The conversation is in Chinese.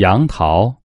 杨桃